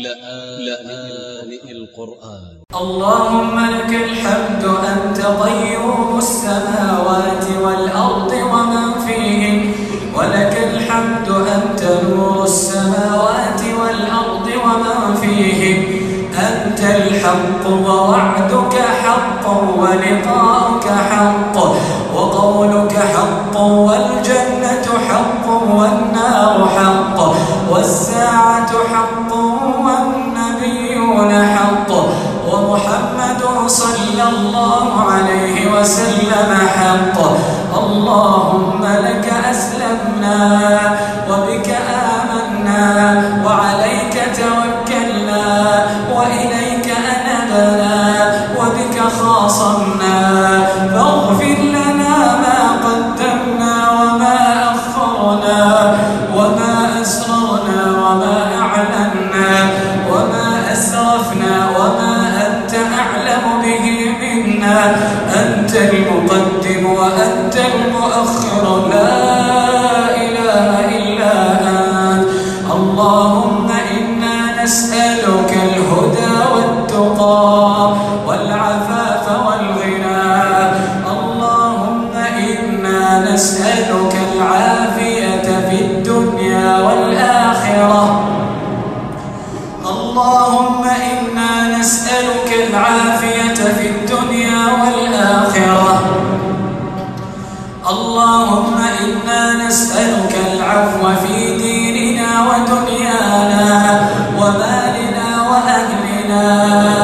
لآن القرآن. اللهم لك الحمد أنت قيوم السماوات والأرض ومن فيهن. ولك الحمد أنت نور السماوات والأرض ومن فيهن. أنت الحق ووعدك حق ولقاؤك حق. وقولك حق والجنة حق والنار حق. والساعة حق والنبيون حق. ومحمد صلى الله عليه وسلم حق. اللهم لك أسلمنا وبك آمنا وعليك توكلنا وإليك أنبنا وبك خاصمنا. اللهم إنا نسألك العافية في الدنيا والآخرة. اللهم إنا نسألك العفو في ديننا ودنيانا ومالنا وأهلنا.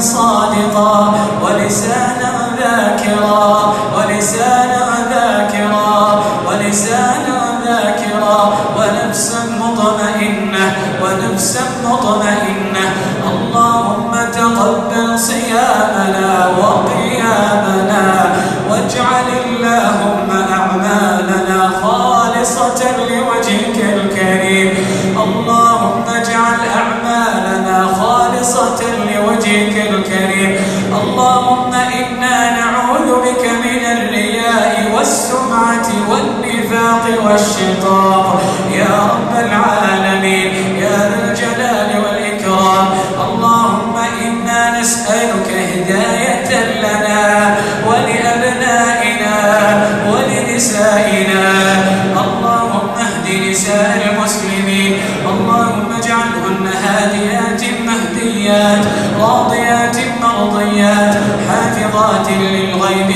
صادقا ولسانا ذاكرا ولسانا والشقاق. يا رب العالمين يا ذا الجلال والإكرام. اللهم إنا نسألك هداية لنا ولأبنائنا ولنسائنا. اللهم اهد نساء المسلمين. اللهم اجعلهن هاديات مهديات راضيات مرضيات حافظات للغيب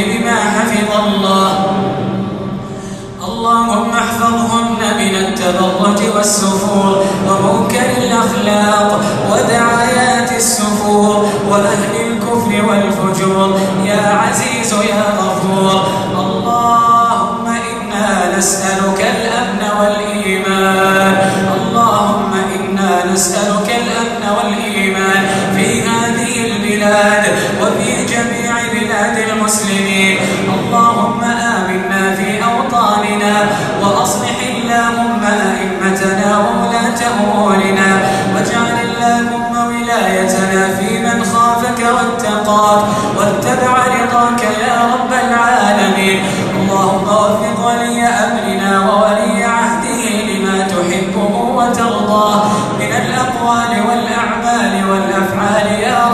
من التبرج والسفور ومنكر الأخلاق ودعايات السفور وأهل الكفر والفجور. يا عزيز يا غفور اللهم إنا نسألك الأمن والإيمان. اللهم إنا نسألك الأمن والإيمان في هذه البلاد وفي جميع بلاد المسلمين. اللهم أمورنا واجعل اللهم ولايتنا في من خافك واتقاك واتبع رضاك يا رب العالمين. اللهم وفق ولي أمرنا وولي عهده لما تحبه وترضاه. من الأقوال والأعمال والأفعال يا رب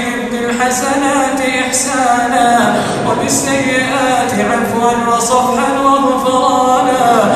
بالحسنات إحسانا وبالسيئات عفوا وصفحا وغفرانا.